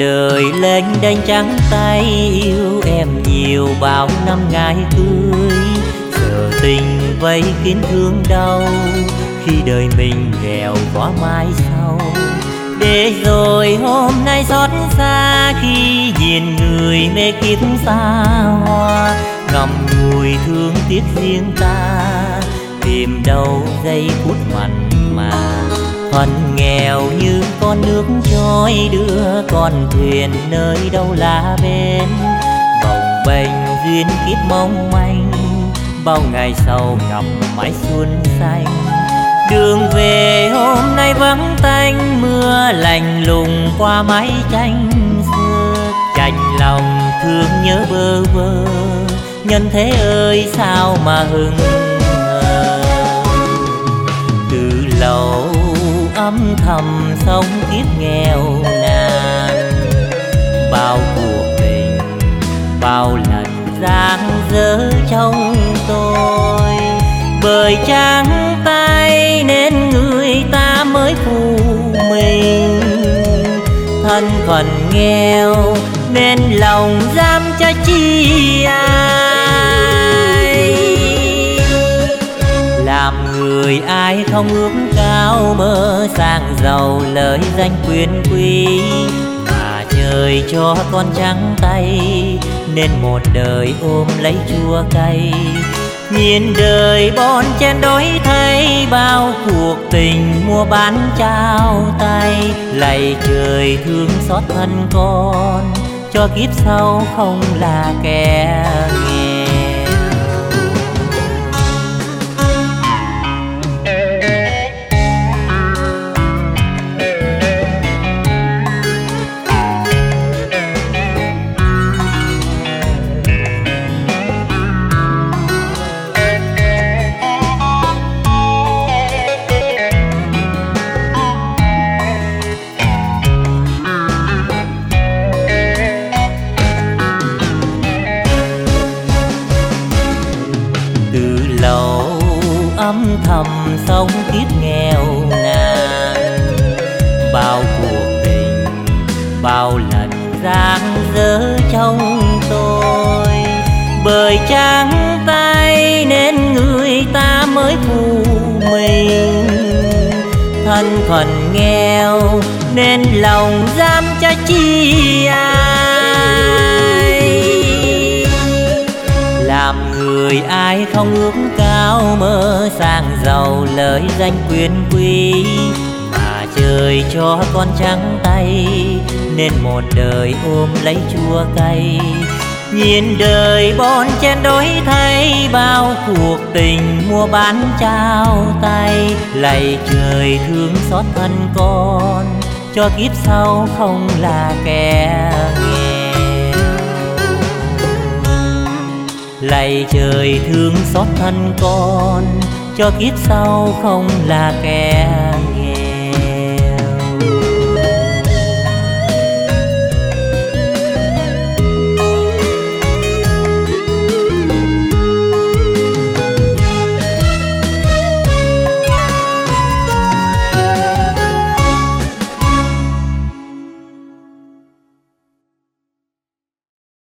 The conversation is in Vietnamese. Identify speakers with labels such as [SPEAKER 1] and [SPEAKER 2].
[SPEAKER 1] đời lênh đánh trắng tay yêu em nhiều bao năm ngày cưới giờ tình vây kín thương đau khi đời mình nghèo có mai sau. Để rồi hôm nay xót xa khi nhìn người mê kiếp xa hoa ngầm ngùi thương tiếc riêng ta, tìm đâu giây phút mặn mà phần nghèo như con nước trôi đưa con thuyền nơi đâu là bên bồng bềnh duyên kiếp mong manh, bao ngày sau ngập mãi xuân xanh. Đường về hôm nay vắng tanh, mưa lạnh lùng qua mái tranh xưa. Chạnh lòng thương nhớ bơ vơ, nhân thế ơi sao mà hừng âm thầm sống kiếp nghèo nàn. Bao cuộc tình, bao lần giang dở trong tôi. Bởi trắng tay nên người ta mới phù mình. Thân phận nghèo nên lòng dám cho chi ai. Làm người ai không ước cao mơ sang giàu lời danh quyền quý. Mà trời cho con trắng tay, nên một đời ôm lấy chua cay. Nhìn đời bon chen đổi thay, bao cuộc tình mua bán trao tay. Lạy trời thương xót thân con, cho kiếp sau không là kẻ âm thầm sống kiếp nghèo nàn. Bao cuộc tình, bao lần giang dở trong tôi. Bởi trắng tay nên người ta mới phù mình. Thân phận nghèo nên lòng dám cho chi ai người ai không ước cao mơ sang giàu lời danh quyền quý, mà trời cho con trắng tay, nên một đời ôm lấy chua cay. Nhìn đời bon chen đổi thay, bao cuộc tình mua bán trao tay. Lạy trời thương xót thân con, cho kiếp sau không là kẻ lạy trời thương xót thân con cho kiếp sau không là kẻ